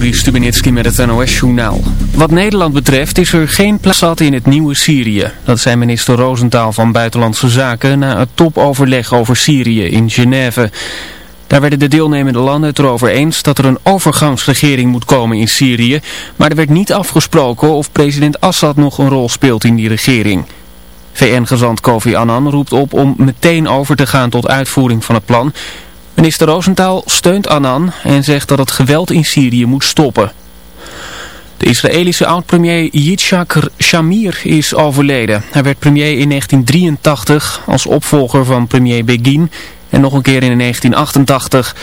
Juri Stubenitski met het NOS-journaal. Wat Nederland betreft is er geen plaats in het nieuwe Syrië. Dat zei minister Roosentaal van Buitenlandse Zaken na het topoverleg over Syrië in Genève. Daar werden de deelnemende landen het erover eens dat er een overgangsregering moet komen in Syrië. Maar er werd niet afgesproken of president Assad nog een rol speelt in die regering. VN-gezant Kofi Annan roept op om meteen over te gaan tot uitvoering van het plan... Minister Rosenthal steunt Annan en zegt dat het geweld in Syrië moet stoppen. De Israëlische oud-premier Yitzhak Shamir is overleden. Hij werd premier in 1983 als opvolger van premier Begin en nog een keer in 1988.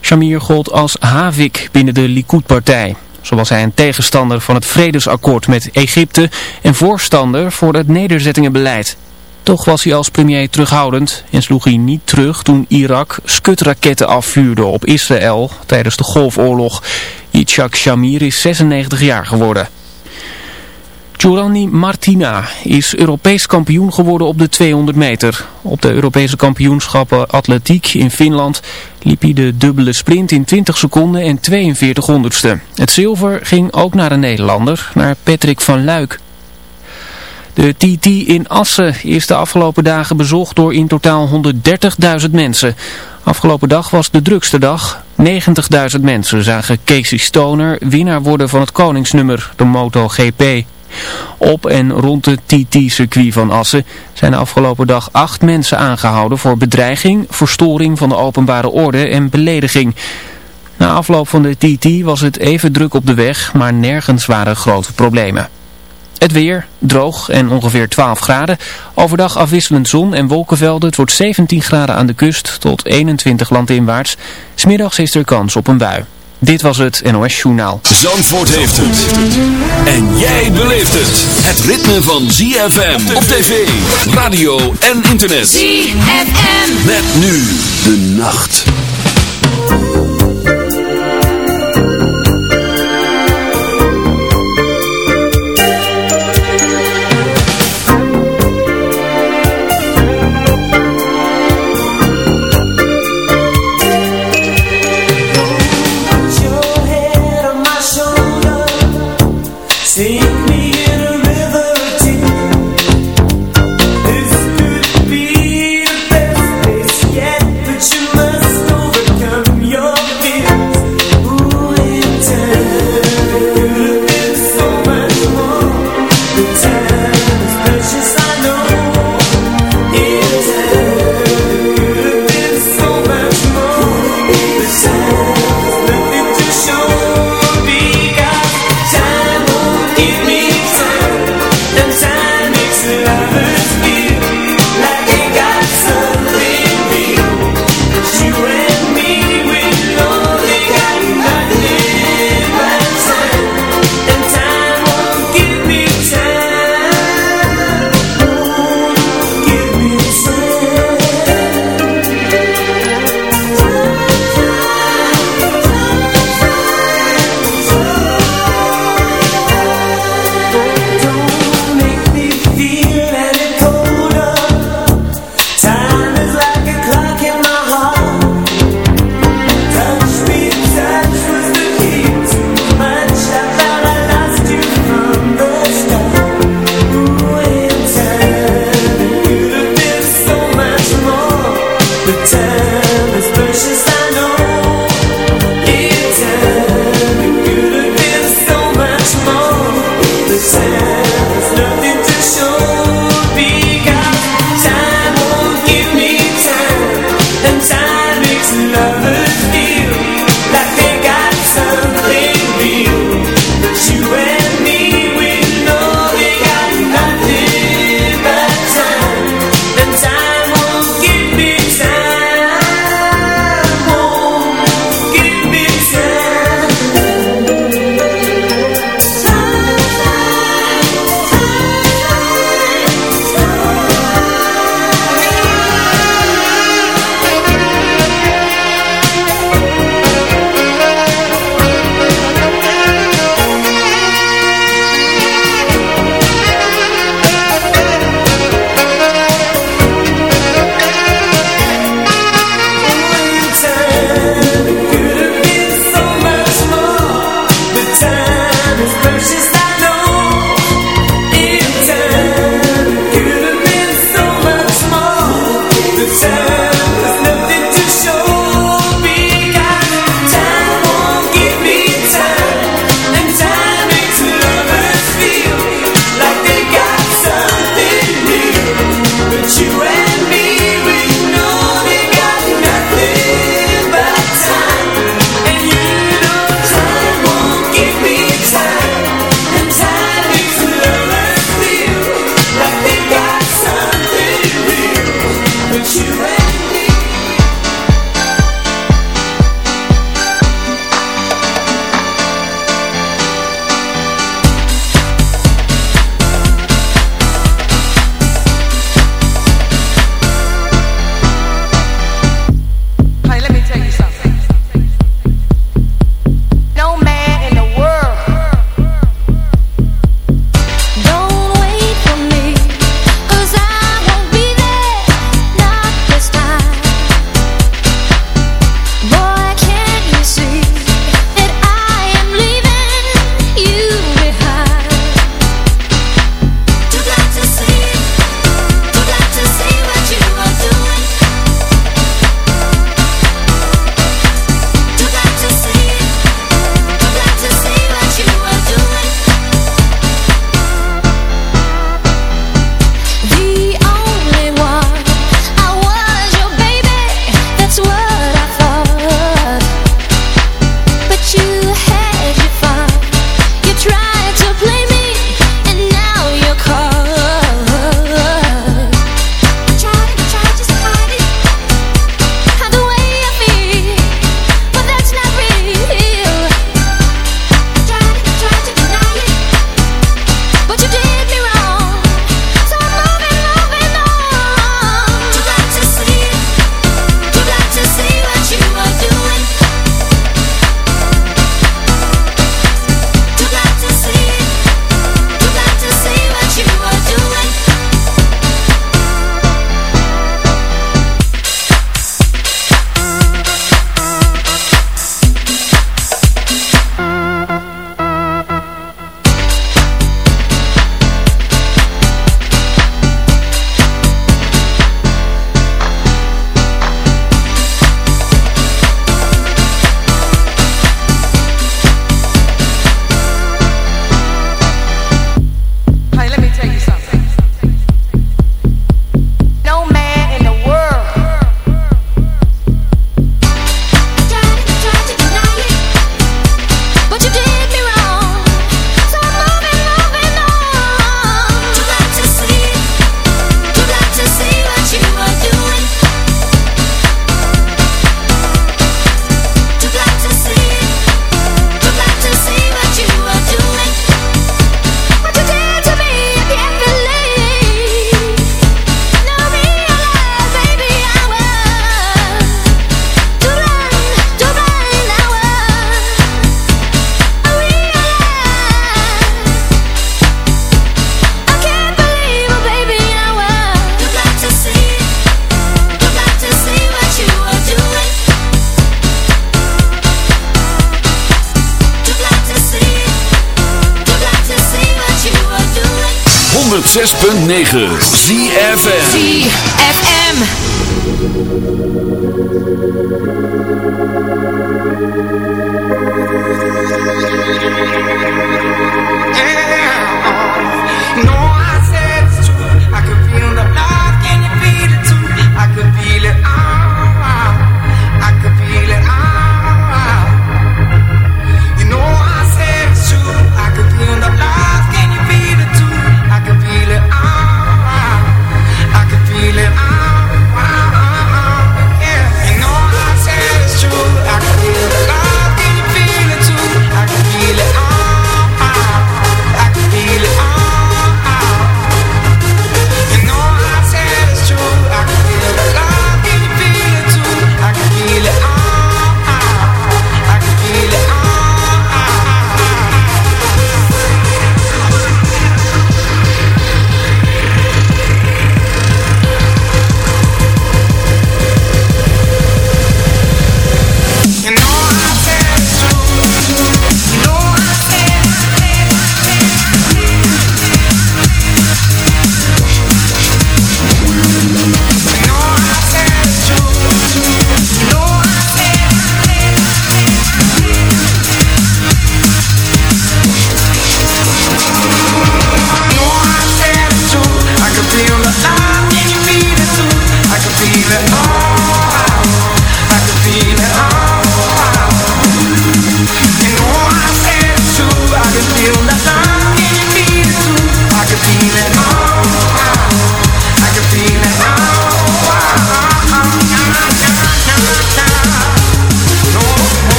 Shamir gold als havik binnen de Likud-partij. Zo was hij een tegenstander van het vredesakkoord met Egypte en voorstander voor het nederzettingenbeleid. Toch was hij als premier terughoudend en sloeg hij niet terug toen Irak skutraketten afvuurde op Israël tijdens de Golfoorlog. Yitzhak Shamir is 96 jaar geworden. Giovanni Martina is Europees kampioen geworden op de 200 meter. Op de Europese kampioenschappen atletiek in Finland liep hij de dubbele sprint in 20 seconden en 42 honderdste. Het zilver ging ook naar een Nederlander, naar Patrick van Luik. De TT in Assen is de afgelopen dagen bezocht door in totaal 130.000 mensen. Afgelopen dag was de drukste dag. 90.000 mensen zagen Casey Stoner winnaar worden van het koningsnummer, de MotoGP. Op en rond het TT-circuit van Assen zijn de afgelopen dag acht mensen aangehouden voor bedreiging, verstoring van de openbare orde en belediging. Na afloop van de TT was het even druk op de weg, maar nergens waren grote problemen. Het weer, droog en ongeveer 12 graden. Overdag afwisselend zon en wolkenvelden. Het wordt 17 graden aan de kust tot 21 landinwaarts. Smiddags is er kans op een bui. Dit was het NOS Journaal. Zandvoort heeft het. En jij beleeft het. Het ritme van ZFM op tv, radio en internet. ZFM. Met nu de nacht.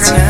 No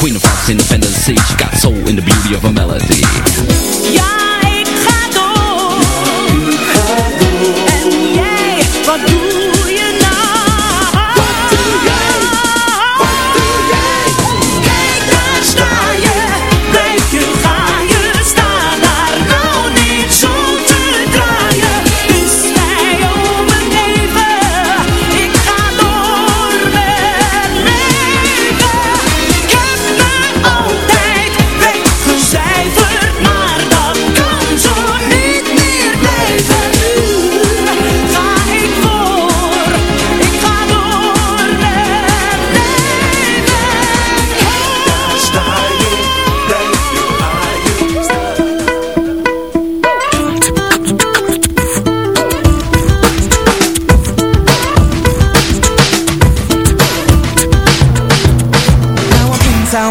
Queen of Fox in the She got soul in the beauty of her melody.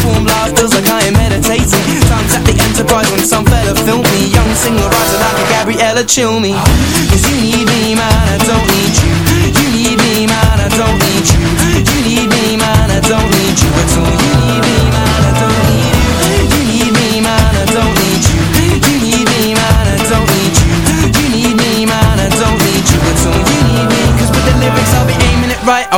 perform live feels like I am meditating. Times at the Enterprise when some fella filmed me. Young singer writer like a Gabriella Cilmi. Cause you need me man, I don't need you. You need me man, I don't need you. You need me man, I don't need you at all. You need me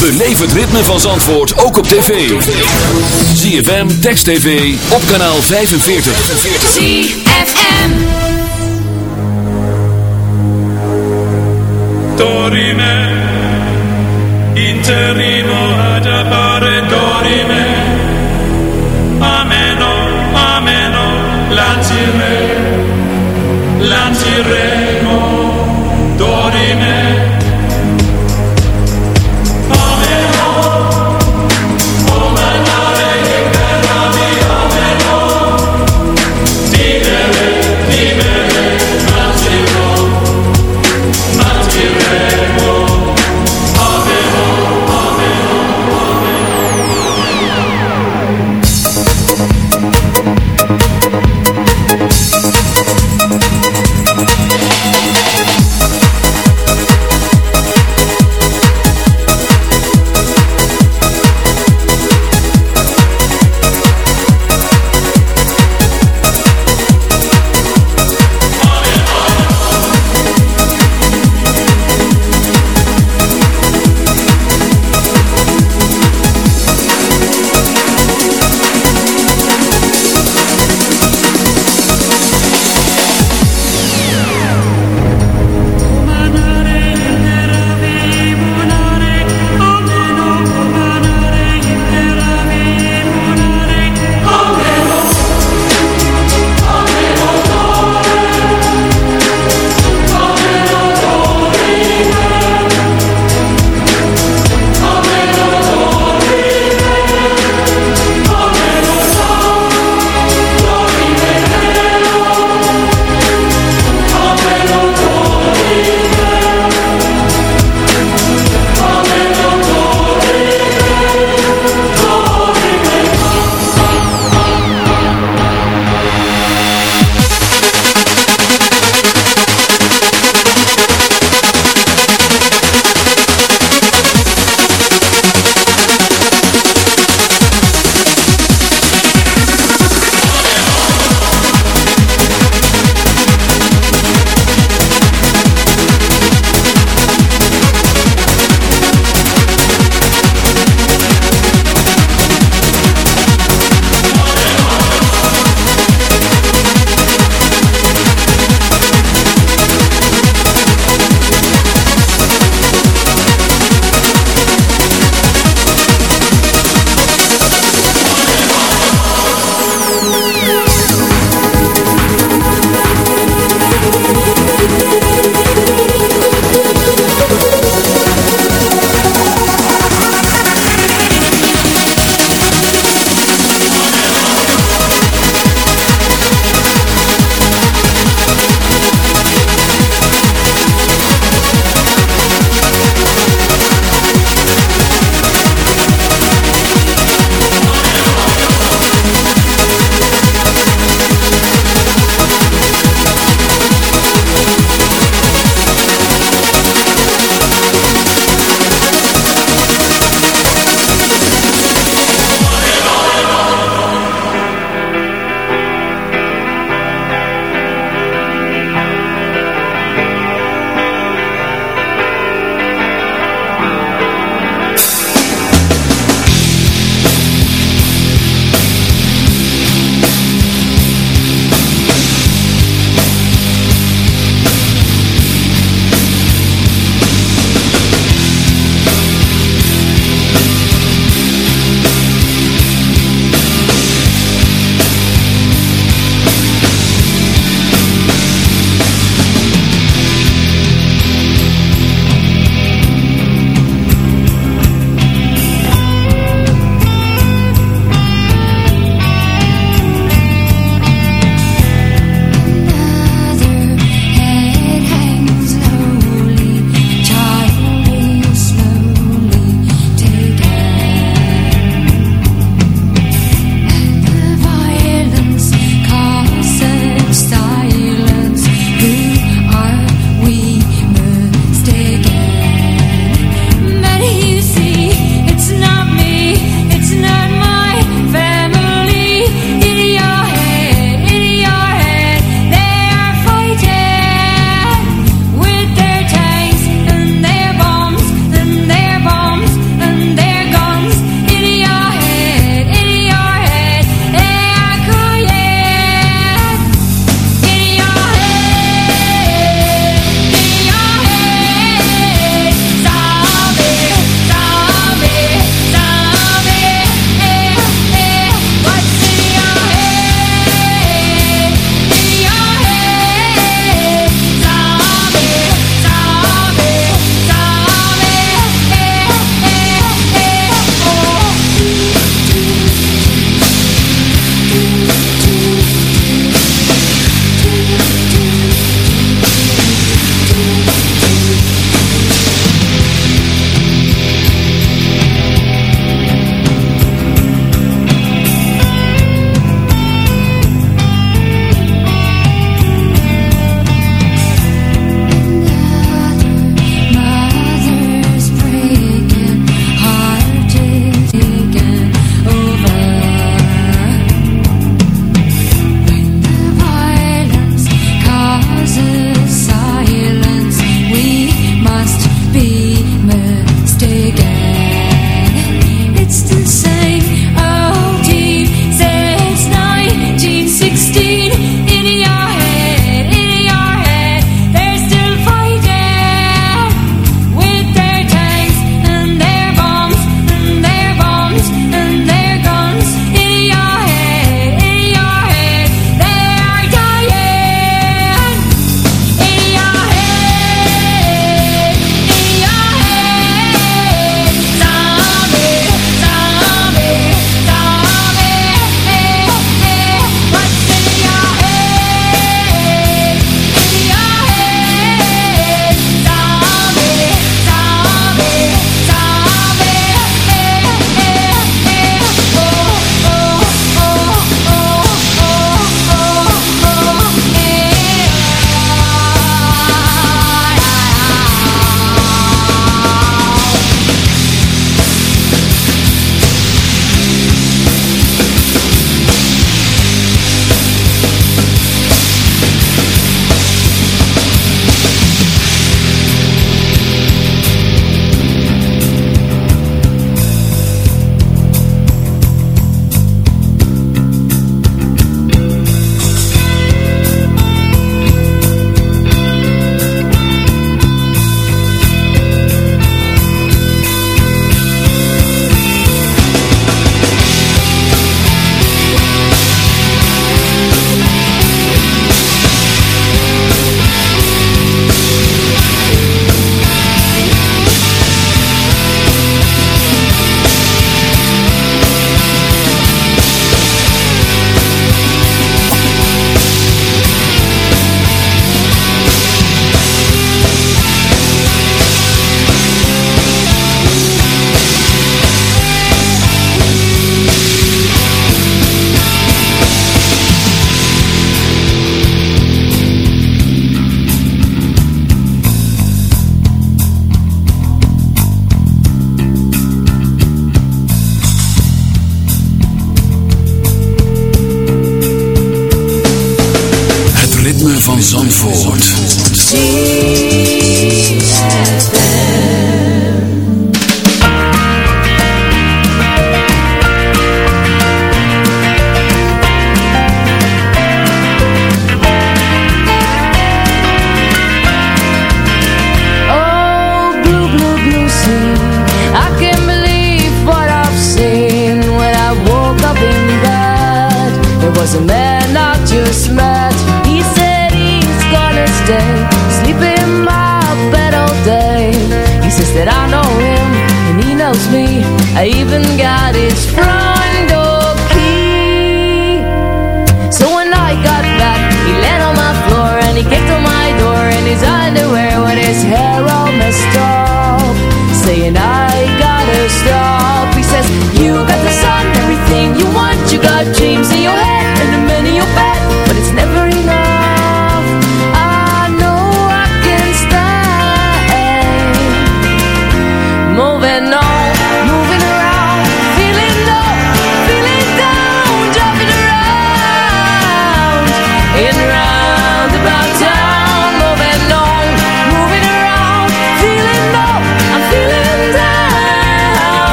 Beleef het ritme van Zandvoort ook op tv. ZFM, Text TV, op kanaal 45. ZFM. Dorime, interimo ad appare dorime. Ameno, ameno, lancire, lanciremo,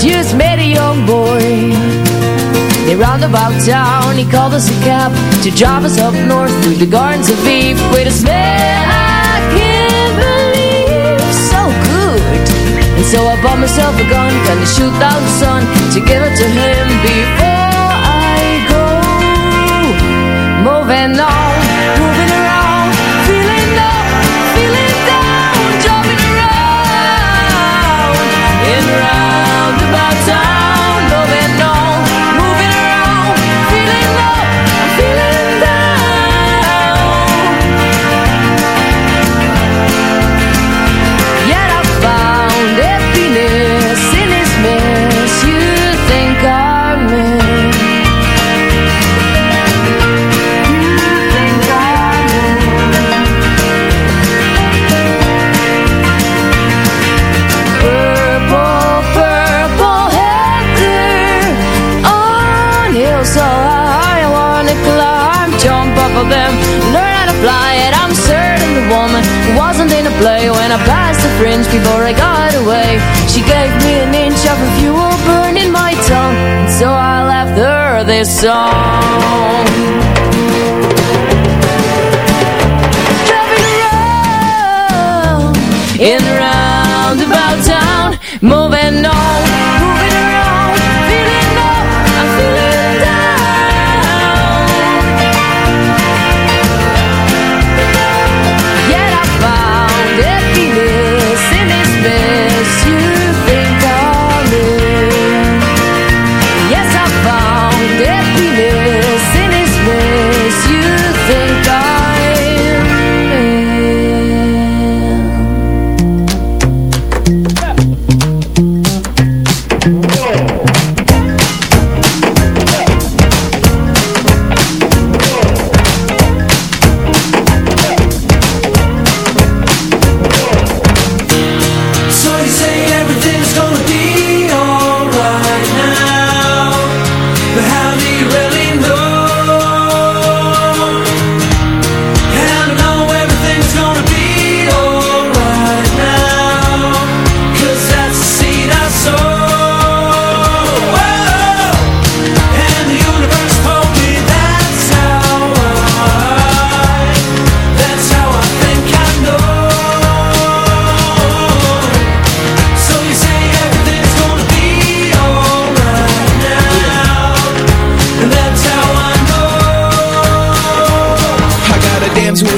just met a young boy. They roundabout town, he called us a cab To drive us up north through the gardens of Eve With a smell I can't believe So good. And so I bought myself a gun Gonna shoot down the sun To give it to him before this song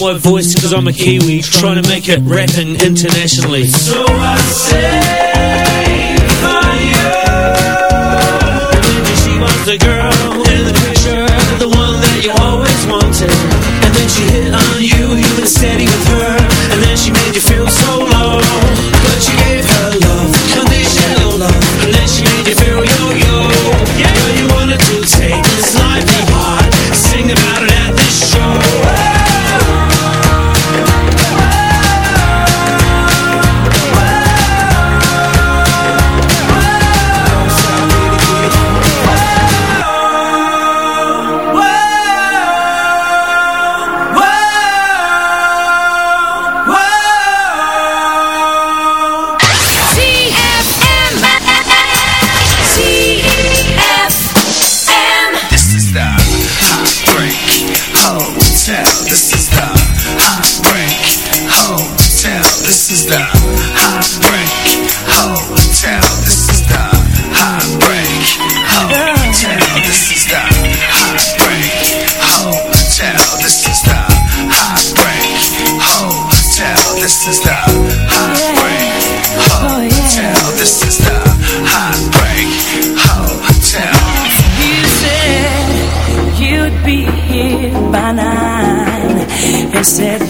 my voice because I'm a Kiwi Trying to make it rapping internationally. So I say for you. Maybe she was the girl in the picture The one that you always wanted. And then she hit on you, you were steady with her said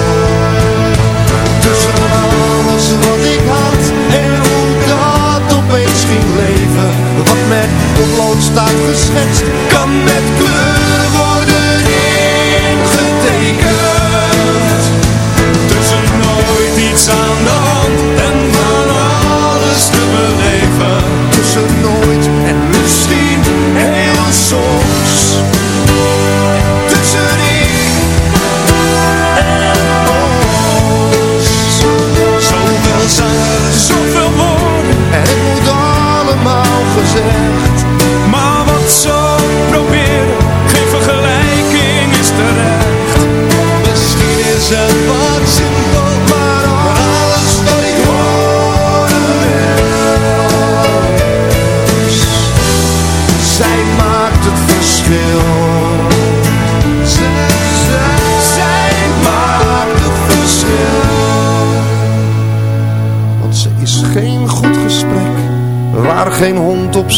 Staat geschetst,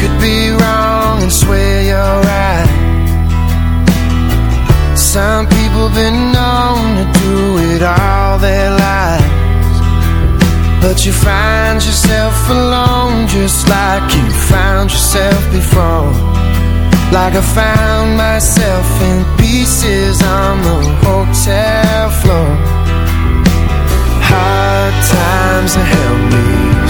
could be wrong and swear you're right? Some people been known to do it all their lives. But you find yourself alone just like you found yourself before. Like I found myself in pieces on the hotel floor. Hard times have helped me